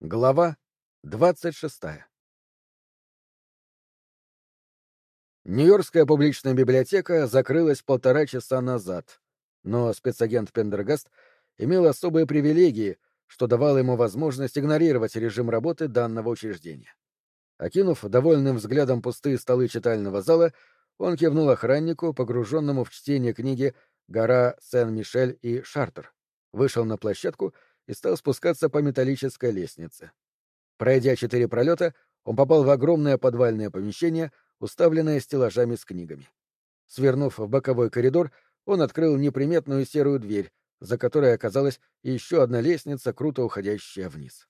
Глава двадцать шестая Нью-Йоркская публичная библиотека закрылась полтора часа назад, но спецагент Пендергаст имел особые привилегии, что давало ему возможность игнорировать режим работы данного учреждения. Окинув довольным взглядом пустые столы читального зала, он кивнул охраннику, погруженному в чтение книги «Гора Сен-Мишель и Шартер», вышел на площадку и стал спускаться по металлической лестнице. Пройдя четыре пролета, он попал в огромное подвальное помещение, уставленное стеллажами с книгами. Свернув в боковой коридор, он открыл неприметную серую дверь, за которой оказалась еще одна лестница, круто уходящая вниз.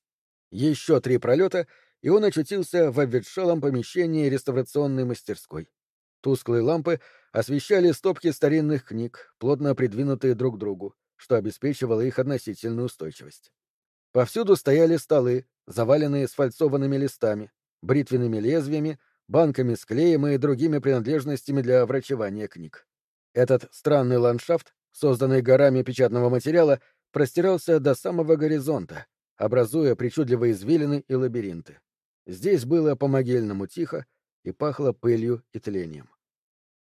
Еще три пролета, и он очутился в обветшалом помещении реставрационной мастерской. Тусклые лампы освещали стопки старинных книг, плотно придвинутые друг к другу что обеспечивало их относительную устойчивость. Повсюду стояли столы, заваленные сфальцованными листами, бритвенными лезвиями, банками с клеем и другими принадлежностями для врачевания книг. Этот странный ландшафт, созданный горами печатного материала, простирался до самого горизонта, образуя причудливые извилины и лабиринты. Здесь было по-могильному тихо и пахло пылью и тлением.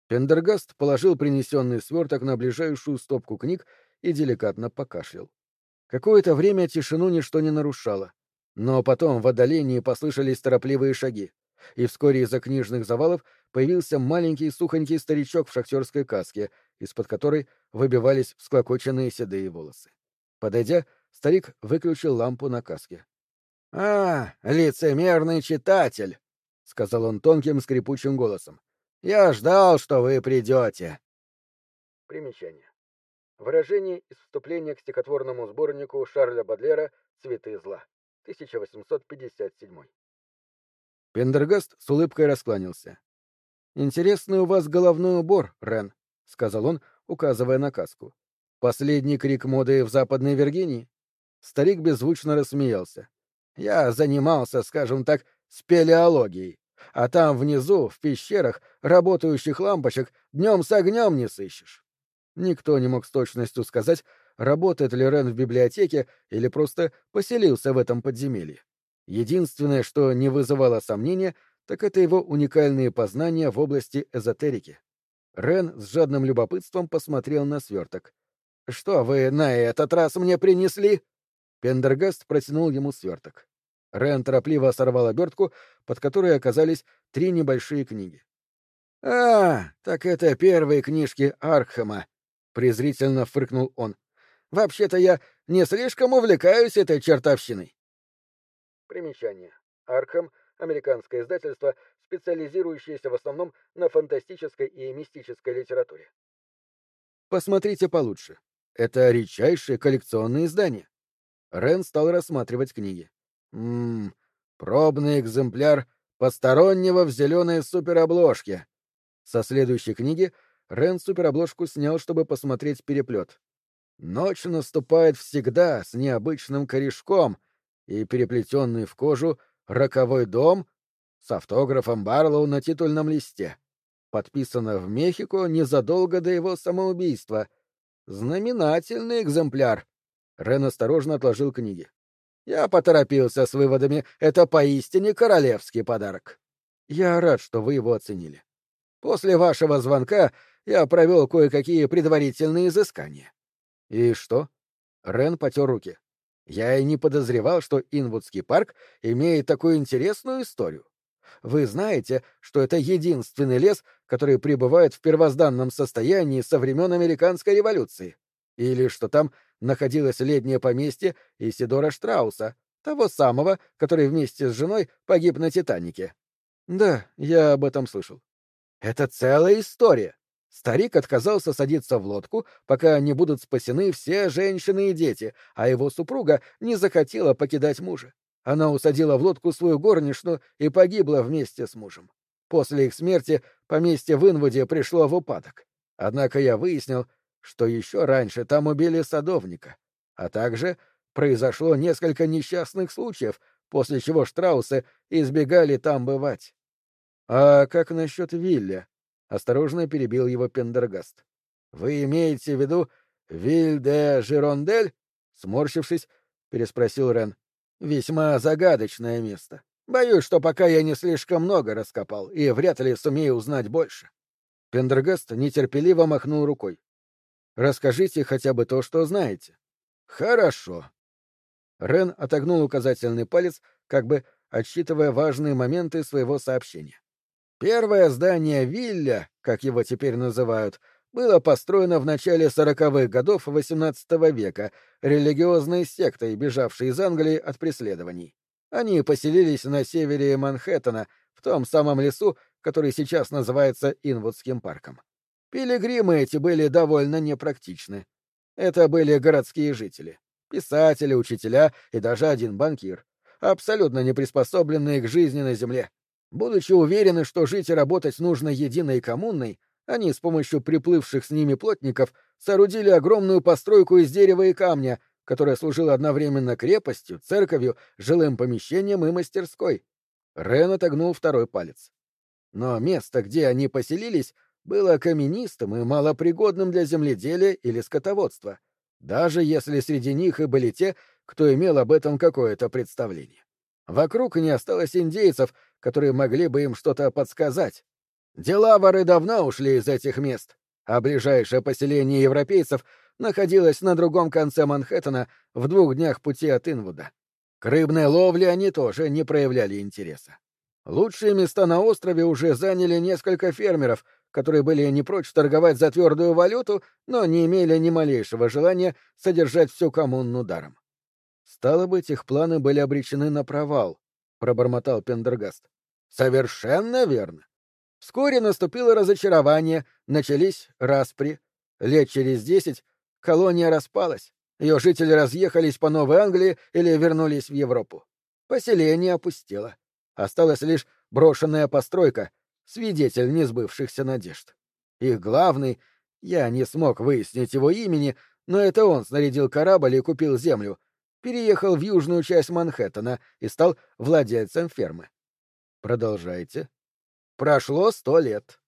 Пендергаст положил принесенный сверток на ближайшую стопку книг и деликатно покашлял. Какое-то время тишину ничто не нарушало, но потом в отдалении послышались торопливые шаги, и вскоре из-за книжных завалов появился маленький сухонький старичок в шахтерской каске, из-под которой выбивались всклокоченные седые волосы. Подойдя, старик выключил лампу на каске. — А, лицемерный читатель! — сказал он тонким скрипучим голосом. — Я ждал, что вы придете. Примечание. Выражение из вступления к стихотворному сборнику Шарля Бадлера «Цветы зла», 1857. Пендергаст с улыбкой раскланялся. «Интересный у вас головной убор, Рен», — сказал он, указывая на каску. «Последний крик моды в Западной Виргинии?» Старик беззвучно рассмеялся. «Я занимался, скажем так, спелеологией, а там внизу, в пещерах, работающих лампочек, днем с огнем не сыщешь. Никто не мог с точностью сказать, работает ли Рен в библиотеке или просто поселился в этом подземелье. Единственное, что не вызывало сомнения, так это его уникальные познания в области эзотерики. Рен с жадным любопытством посмотрел на сверток. «Что вы на этот раз мне принесли?» Пендергаст протянул ему сверток. Рен торопливо сорвал обертку, под которой оказались три небольшие книги. «А, так это первые книжки Архама», презрительно фыркнул он. Вообще-то я не слишком увлекаюсь этой чертовщиной. Примечание. Арkham — американское издательство, специализирующееся в основном на фантастической и мистической литературе. Посмотрите получше. Это редчайшее коллекционное издание. Рен стал рассматривать книги. Ммм, пробный экземпляр постороннего в зеленой суперобложке. Со следующей книги Рен суперобложку снял, чтобы посмотреть переплет. Ночь наступает всегда с необычным корешком и переплетенный в кожу роковой дом с автографом Барлоу на титульном листе. Подписано в Мехико незадолго до его самоубийства. Знаменательный экземпляр. Рен осторожно отложил книги. Я поторопился с выводами. Это поистине королевский подарок. Я рад, что вы его оценили. После вашего звонка я провел кое-какие предварительные изыскания. И что? Рен потер руки. Я и не подозревал, что Инвудский парк имеет такую интересную историю. Вы знаете, что это единственный лес, который пребывает в первозданном состоянии со времен Американской революции. Или что там находилось летнее поместье Исидора Штрауса, того самого, который вместе с женой погиб на Титанике. Да, я об этом слышал. Это целая история. Старик отказался садиться в лодку, пока не будут спасены все женщины и дети, а его супруга не захотела покидать мужа. Она усадила в лодку свою горничную и погибла вместе с мужем. После их смерти поместье в Инвуде пришло в упадок. Однако я выяснил, что еще раньше там убили садовника, а также произошло несколько несчастных случаев, после чего Штраусы избегали там бывать. А как насчет Вилля? — осторожно перебил его Пендергаст. — Вы имеете в виду Виль де Жирондель? — сморщившись, переспросил Рен. Весьма загадочное место. Боюсь, что пока я не слишком много раскопал, и вряд ли сумею узнать больше. Пендергаст нетерпеливо махнул рукой. Расскажите хотя бы то, что знаете. Хорошо. Рен отогнул указательный палец, как бы отсчитывая важные моменты своего сообщения. Первое здание Вилля, как его теперь называют, было построено в начале сороковых годов XVIII века религиозной сектой, бежавшей из Англии от преследований. Они поселились на севере Манхэттена, в том самом лесу, который сейчас называется Инвудским парком. Пилигримы эти были довольно непрактичны. Это были городские жители, писатели, учителя и даже один банкир, абсолютно не приспособленные к жизни на земле. Будучи уверены, что жить и работать нужно единой коммунной, они с помощью приплывших с ними плотников соорудили огромную постройку из дерева и камня, которая служила одновременно крепостью, церковью, жилым помещением и мастерской. Рен отогнул второй палец. Но место, где они поселились, было каменистым и малопригодным для земледелия или скотоводства, даже если среди них и были те, кто имел об этом какое-то представление. Вокруг не осталось индейцев, которые могли бы им что-то подсказать. Дела воры давно ушли из этих мест, а ближайшее поселение европейцев находилось на другом конце Манхэттена в двух днях пути от Инвуда. К рыбной ловле они тоже не проявляли интереса. Лучшие места на острове уже заняли несколько фермеров, которые были не прочь торговать за твердую валюту, но не имели ни малейшего желания содержать всю коммуну даром. Стало быть, их планы были обречены на провал, пробормотал Пендергаст. Совершенно верно. Вскоре наступило разочарование, начались распри. Лет через десять колония распалась. Ее жители разъехались по Новой Англии или вернулись в Европу. Поселение опустело. Осталась лишь брошенная постройка, свидетель несбывшихся надежд. Их главный, я не смог выяснить его имени, но это он снарядил корабль и купил землю, переехал в южную часть Манхэттена и стал владельцем фермы. Продолжайте. Прошло сто лет.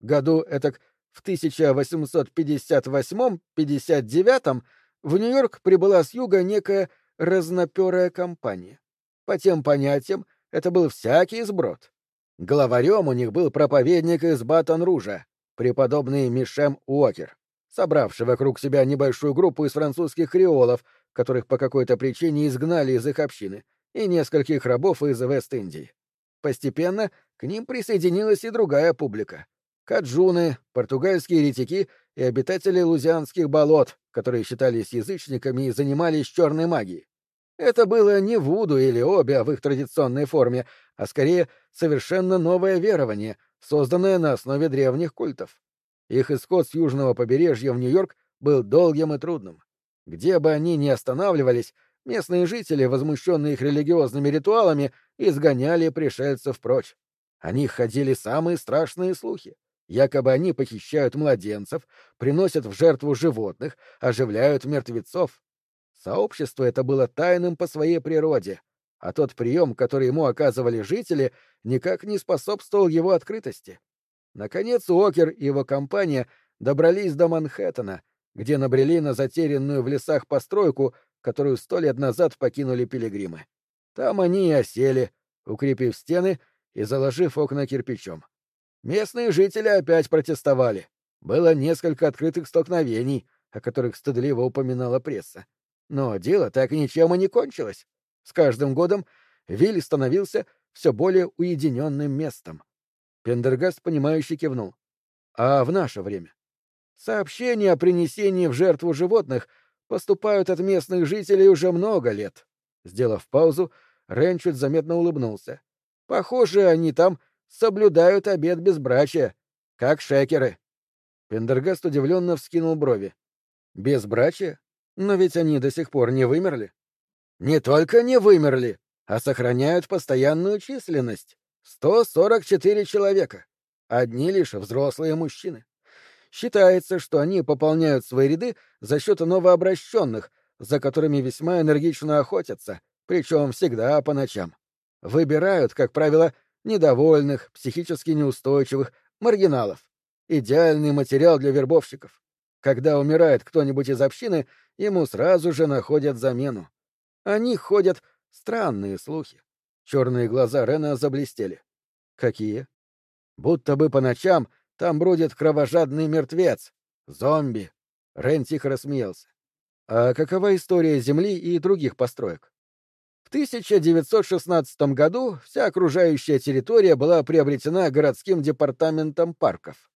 Году этак в 1858-59 в Нью-Йорк прибыла с юга некая разноперая компания. По тем понятиям, это был всякий сброд. Главарем у них был проповедник из Батон-Ружа, преподобный Мишем Уокер, собравший вокруг себя небольшую группу из французских креолов, которых по какой-то причине изгнали из их общины, и нескольких рабов из Вест-Индии. Постепенно к ним присоединилась и другая публика. Каджуны, португальские ретики и обитатели лузианских болот, которые считались язычниками и занимались черной магией. Это было не Вуду или Обиа в их традиционной форме, а скорее совершенно новое верование, созданное на основе древних культов. Их исход с южного побережья в Нью-Йорк был долгим и трудным. Где бы они ни останавливались, местные жители, возмущенные их религиозными ритуалами, изгоняли пришельцев прочь. О них ходили самые страшные слухи. Якобы они похищают младенцев, приносят в жертву животных, оживляют мертвецов. Сообщество это было тайным по своей природе, а тот прием, который ему оказывали жители, никак не способствовал его открытости. Наконец Уокер и его компания добрались до Манхэттена, где набрели на затерянную в лесах постройку, которую сто лет назад покинули пилигримы. Там они и осели, укрепив стены и заложив окна кирпичом. Местные жители опять протестовали. Было несколько открытых столкновений, о которых стыдливо упоминала пресса. Но дело так ничем и не кончилось. С каждым годом Виль становился все более уединенным местом. Пендергаст, понимающе кивнул. А в наше время? Сообщения о принесении в жертву животных поступают от местных жителей уже много лет. Сделав паузу, Рен чуть заметно улыбнулся. Похоже, они там соблюдают обет безбрачия, как шекеры. Пендергаст удивленно вскинул брови. Безбрачие? Но ведь они до сих пор не вымерли. Не только не вымерли, а сохраняют постоянную численность. 144 человека. Одни лишь взрослые мужчины. Считается, что они пополняют свои ряды за счет новообращенных, за которыми весьма энергично охотятся, причем всегда по ночам. Выбирают, как правило, недовольных, психически неустойчивых, маргиналов. Идеальный материал для вербовщиков. Когда умирает кто-нибудь из общины, ему сразу же находят замену. Они ходят Странные слухи. Черные глаза Рена заблестели. Какие? Будто бы по ночам там бродит кровожадный мертвец. Зомби. Рен тихо рассмеялся. А какова история Земли и других построек? В 1916 году вся окружающая территория была приобретена городским департаментом парков.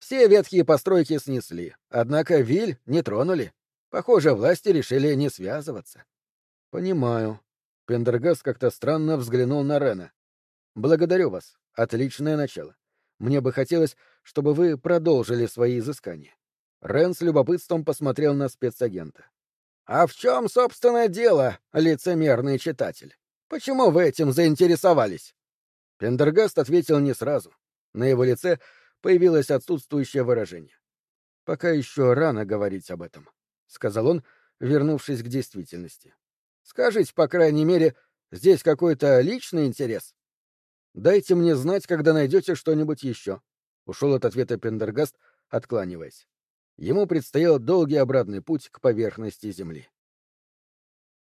Все ветхие постройки снесли, однако Виль не тронули. Похоже, власти решили не связываться. Понимаю. Пендергаст как-то странно взглянул на Рена. Благодарю вас. Отличное начало. Мне бы хотелось, чтобы вы продолжили свои изыскания. Рен с любопытством посмотрел на спецагента. «А в чем, собственно, дело, лицемерный читатель? Почему вы этим заинтересовались?» Пендергаст ответил не сразу. На его лице появилось отсутствующее выражение. «Пока еще рано говорить об этом», — сказал он, вернувшись к действительности. «Скажите, по крайней мере, здесь какой-то личный интерес?» «Дайте мне знать, когда найдете что-нибудь еще», — ушел от ответа Пендергаст, откланиваясь. Ему предстоял долгий обратный путь к поверхности Земли.